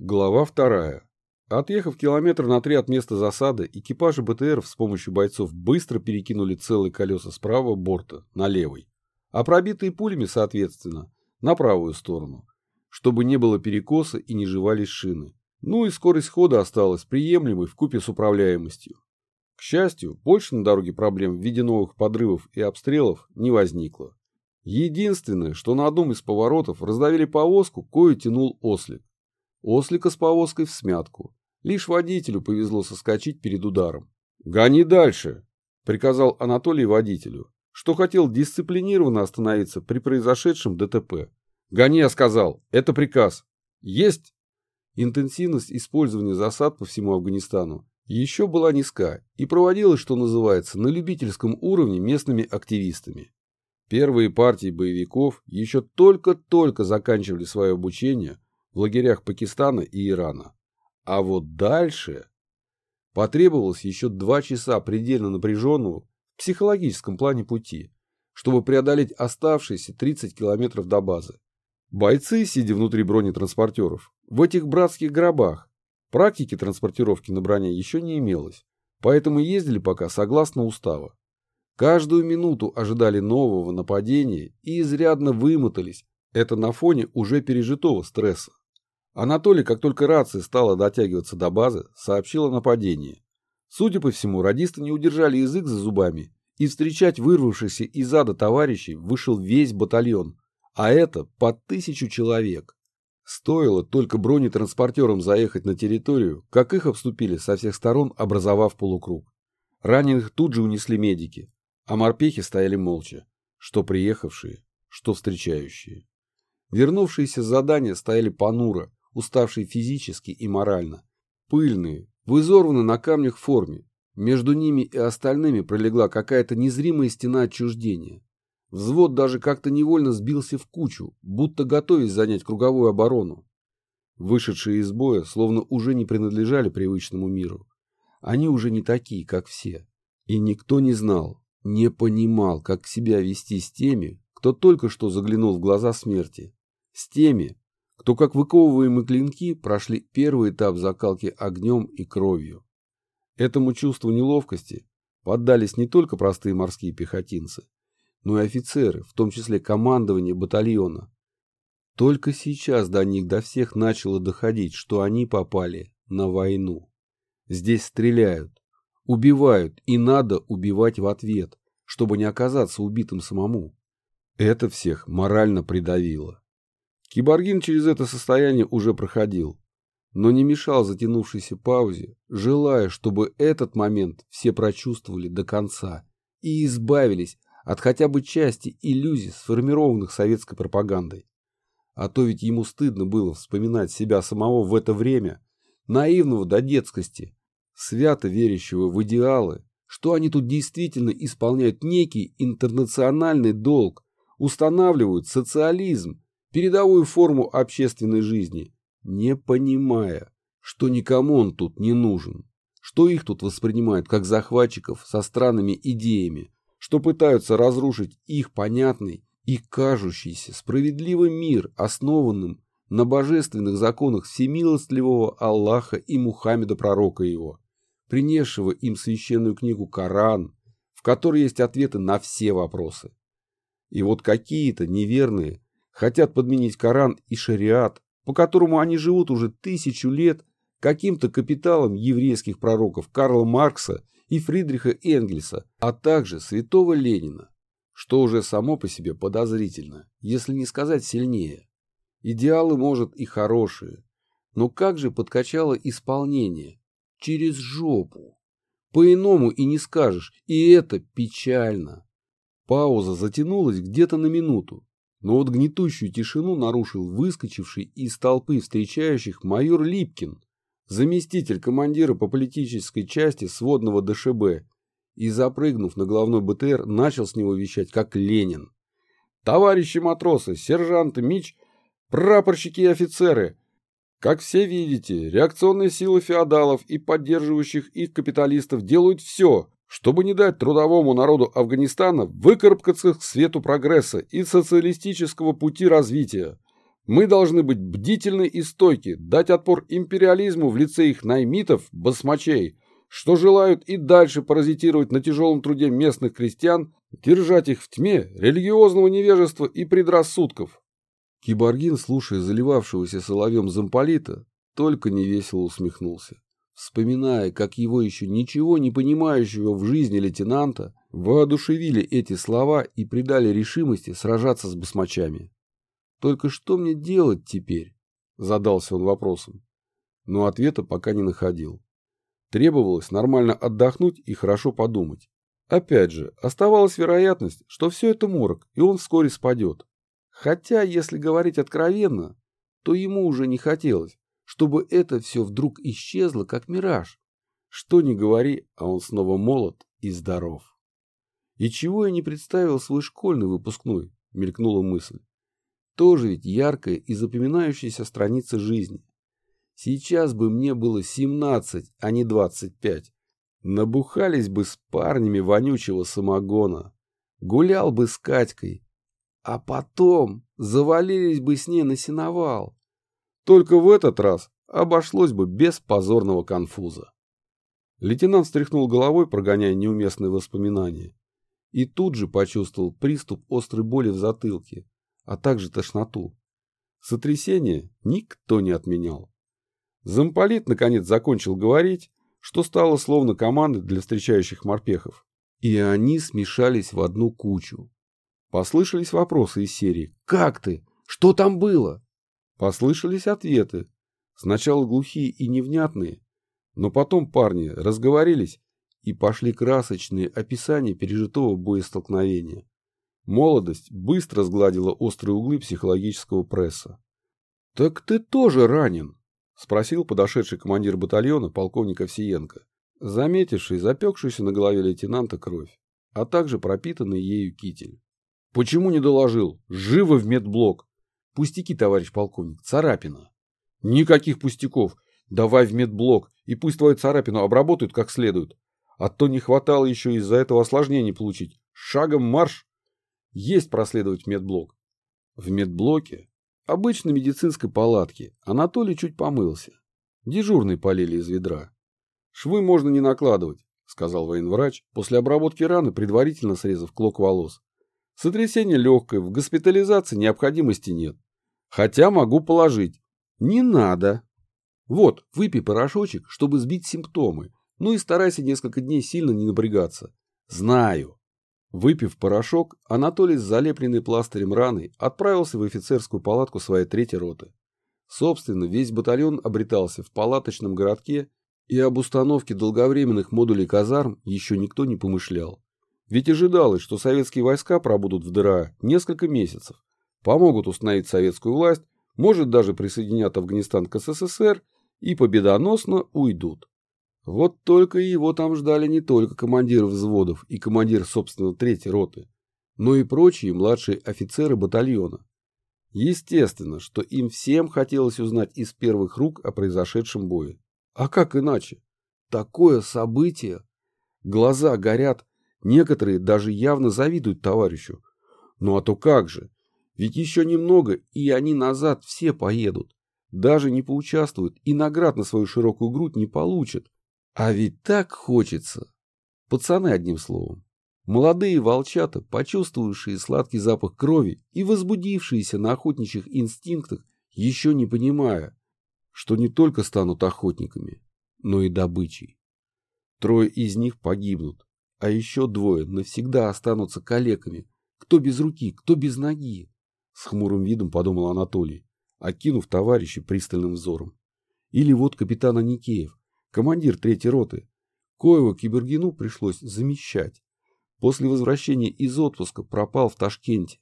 Глава вторая. Отъехав километр на три от места засады, экипажи БТР с помощью бойцов быстро перекинули целые колеса с правого борта на левый, а пробитые пулями, соответственно, на правую сторону, чтобы не было перекоса и не жевались шины. Ну и скорость хода осталась приемлемой в купе с управляемостью. К счастью, больше на дороге проблем в виде новых подрывов и обстрелов не возникло. Единственное, что на одном из поворотов раздавили повозку, кою тянул ослик. Ослика с повозкой в смятку. Лишь водителю повезло соскочить перед ударом. «Гони дальше!» – приказал Анатолий водителю, что хотел дисциплинированно остановиться при произошедшем ДТП. «Гони, я сказал! Это приказ!» «Есть!» Интенсивность использования засад по всему Афганистану еще была низка и проводилась, что называется, на любительском уровне местными активистами. Первые партии боевиков еще только-только заканчивали свое обучение в лагерях Пакистана и Ирана. А вот дальше потребовалось еще два часа предельно напряженного в психологическом плане пути, чтобы преодолеть оставшиеся 30 километров до базы. Бойцы, сидя внутри бронетранспортеров, в этих братских гробах, практики транспортировки на броне еще не имелось, поэтому ездили пока согласно уставу. Каждую минуту ожидали нового нападения и изрядно вымотались, это на фоне уже пережитого стресса. Анатолий, как только рация стала дотягиваться до базы, сообщил о нападении. Судя по всему, радисты не удержали язык за зубами, и встречать вырвавшихся из ада товарищей вышел весь батальон, а это по тысячу человек. Стоило только бронетранспортерам заехать на территорию, как их обступили со всех сторон, образовав полукруг. Раненых тут же унесли медики, а морпехи стояли молча, что приехавшие, что встречающие. Вернувшиеся с задания стояли понуро, уставшие физически и морально. Пыльные, в изорванной на камнях форме. Между ними и остальными пролегла какая-то незримая стена отчуждения. Взвод даже как-то невольно сбился в кучу, будто готовясь занять круговую оборону. Вышедшие из боя словно уже не принадлежали привычному миру. Они уже не такие, как все. И никто не знал, не понимал, как себя вести с теми, кто только что заглянул в глаза смерти. С теми, кто как выковываемые клинки прошли первый этап закалки огнем и кровью. Этому чувству неловкости поддались не только простые морские пехотинцы, но и офицеры, в том числе командование батальона. Только сейчас до них до всех начало доходить, что они попали на войну. Здесь стреляют, убивают, и надо убивать в ответ, чтобы не оказаться убитым самому. Это всех морально придавило. Киборгин через это состояние уже проходил, но не мешал затянувшейся паузе, желая, чтобы этот момент все прочувствовали до конца и избавились от хотя бы части иллюзий, сформированных советской пропагандой. А то ведь ему стыдно было вспоминать себя самого в это время, наивного до детскости, свято верящего в идеалы, что они тут действительно исполняют некий интернациональный долг, устанавливают социализм, передовую форму общественной жизни, не понимая, что никому он тут не нужен, что их тут воспринимают как захватчиков со странными идеями, что пытаются разрушить их понятный и кажущийся справедливый мир, основанным на божественных законах всемилостливого Аллаха и Мухаммеда пророка его, принесшего им священную книгу Коран, в которой есть ответы на все вопросы. И вот какие-то неверные, хотят подменить Коран и шариат, по которому они живут уже тысячу лет, каким-то капиталом еврейских пророков Карла Маркса и Фридриха Энгельса, а также святого Ленина, что уже само по себе подозрительно, если не сказать сильнее. Идеалы, может, и хорошие, но как же подкачало исполнение? Через жопу. По-иному и не скажешь, и это печально. Пауза затянулась где-то на минуту, но вот гнетущую тишину нарушил выскочивший из толпы встречающих майор Липкин, заместитель командира по политической части сводного ДШБ, и, запрыгнув на головной БТР, начал с него вещать, как Ленин. «Товарищи матросы, сержанты, мич, прапорщики и офицеры, как все видите, реакционные силы феодалов и поддерживающих их капиталистов делают все, чтобы не дать трудовому народу Афганистана выкарабкаться к свету прогресса и социалистического пути развития. Мы должны быть бдительны и стойки, дать отпор империализму в лице их наймитов, басмачей, что желают и дальше паразитировать на тяжелом труде местных крестьян, держать их в тьме религиозного невежества и предрассудков. Киборгин, слушая заливавшегося соловьем замполита, только невесело усмехнулся, вспоминая, как его еще ничего не понимающего в жизни лейтенанта воодушевили эти слова и придали решимости сражаться с басмачами. «Только что мне делать теперь?» – задался он вопросом, но ответа пока не находил. Требовалось нормально отдохнуть и хорошо подумать. Опять же, оставалась вероятность, что все это морок, и он вскоре спадет. Хотя, если говорить откровенно, то ему уже не хотелось, чтобы это все вдруг исчезло, как мираж. Что ни говори, а он снова молод и здоров. И чего я не представил свой школьный выпускной, мелькнула мысль. Тоже ведь яркая и запоминающаяся страница жизни. Сейчас бы мне было 17, а не 25. Набухались бы с парнями вонючего самогона. Гулял бы с Катькой. А потом завалились бы с ней на сеновал. Только в этот раз обошлось бы без позорного конфуза. Лейтенант встряхнул головой, прогоняя неуместные воспоминания. И тут же почувствовал приступ острой боли в затылке, а также тошноту. Сотрясение никто не отменял. Замполит, наконец, закончил говорить, что стало словно командой для встречающих морпехов. И они смешались в одну кучу. Послышались вопросы из серии «Как ты? Что там было?» Послышались ответы. Сначала глухие и невнятные, но потом парни разговорились и пошли красочные описания пережитого боестолкновения. Молодость быстро сгладила острые углы психологического пресса. «Так ты тоже ранен?» — спросил подошедший командир батальона полковник Овсиенко, заметивший запекшуюся на голове лейтенанта кровь, а также пропитанный ею китель. «Почему не доложил? Живо в медблок!» «Пустяки, товарищ полковник, царапина!» «Никаких пустяков! Давай в медблок, и пусть твою царапину обработают как следует. А то не хватало еще из-за этого осложнений получить. Шагом марш!» «Есть проследовать в медблок!» В медблоке обычной медицинской палатке Анатолий чуть помылся. Дежурный полили из ведра. Швы можно не накладывать, сказал военврач, после обработки раны, предварительно срезав клок волос. Сотрясение легкое, в госпитализации необходимости нет. Хотя могу положить. Не надо. Вот, выпей порошочек, чтобы сбить симптомы. Ну и старайся несколько дней сильно не напрягаться. Знаю. Выпив порошок, Анатолий с залепленной пластырем раны отправился в офицерскую палатку своей третьей роты. Собственно, весь батальон обретался в палаточном городке, и об установке долговременных модулей казарм еще никто не помышлял. Ведь ожидалось, что советские войска пробудут в ДРА несколько месяцев, помогут установить советскую власть, может даже присоединят Афганистан к СССР и победоносно уйдут. Вот только его там ждали не только командир взводов и командир, собственно, третьей роты, но и прочие младшие офицеры батальона. Естественно, что им всем хотелось узнать из первых рук о произошедшем бое. А как иначе? Такое событие! Глаза горят, некоторые даже явно завидуют товарищу. Ну а то как же? Ведь еще немного, и они назад все поедут. Даже не поучаствуют и наград на свою широкую грудь не получат. А ведь так хочется. Пацаны, одним словом. Молодые волчата, почувствовавшие сладкий запах крови и возбудившиеся на охотничьих инстинктах, еще не понимая, что не только станут охотниками, но и добычей. Трое из них погибнут, а еще двое навсегда останутся калеками, кто без руки, кто без ноги. С хмурым видом подумал Анатолий, окинув товарища пристальным взором. Или вот капитан Аникеев, командир третьей роты, коего Кибергину пришлось замещать. После возвращения из отпуска пропал в Ташкенте.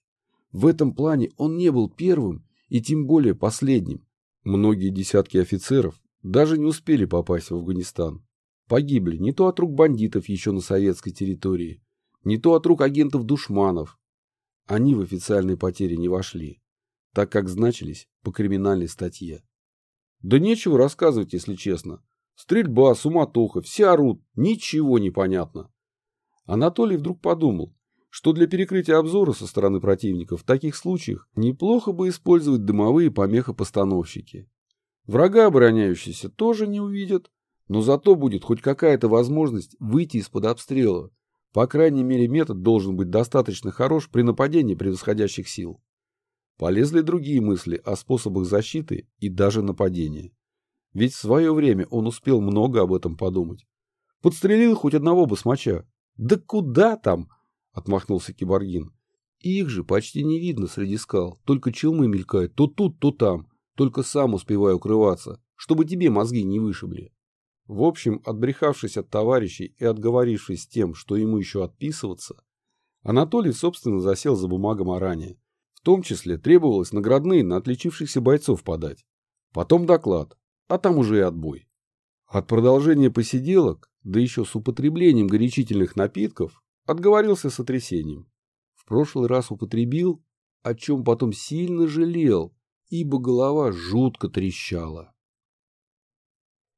В этом плане он не был первым и тем более последним. Многие десятки офицеров даже не успели попасть в Афганистан. Погибли не то от рук бандитов еще на советской территории, не то от рук агентов-душманов. Они в официальные потери не вошли, так как значились по криминальной статье. Да нечего рассказывать, если честно. Стрельба, суматоха, все орут, ничего не понятно. Анатолий вдруг подумал, что для перекрытия обзора со стороны противника в таких случаях неплохо бы использовать дымовые помехопостановщики. Врага обороняющиеся тоже не увидят, но зато будет хоть какая-то возможность выйти из-под обстрела. По крайней мере, метод должен быть достаточно хорош при нападении превосходящих сил. Полезли другие мысли о способах защиты и даже нападения. Ведь в свое время он успел много об этом подумать. Подстрелил хоть одного басмача. Да куда там? Отмахнулся Киборгин. Их же почти не видно среди скал, только челмы мелькают то тут, то там. Только сам успеваю укрываться, чтобы тебе мозги не вышибли. В общем, отбрехавшись от товарищей и отговорившись тем, что ему еще отписываться, Анатолий, собственно, засел за бумагом о ране. В том числе требовалось наградные на отличившихся бойцов подать. Потом доклад, а там уже и отбой. От продолжения посиделок, да еще с употреблением горячительных напитков, Отговорился сотрясением. В прошлый раз употребил, о чем потом сильно жалел, ибо голова жутко трещала.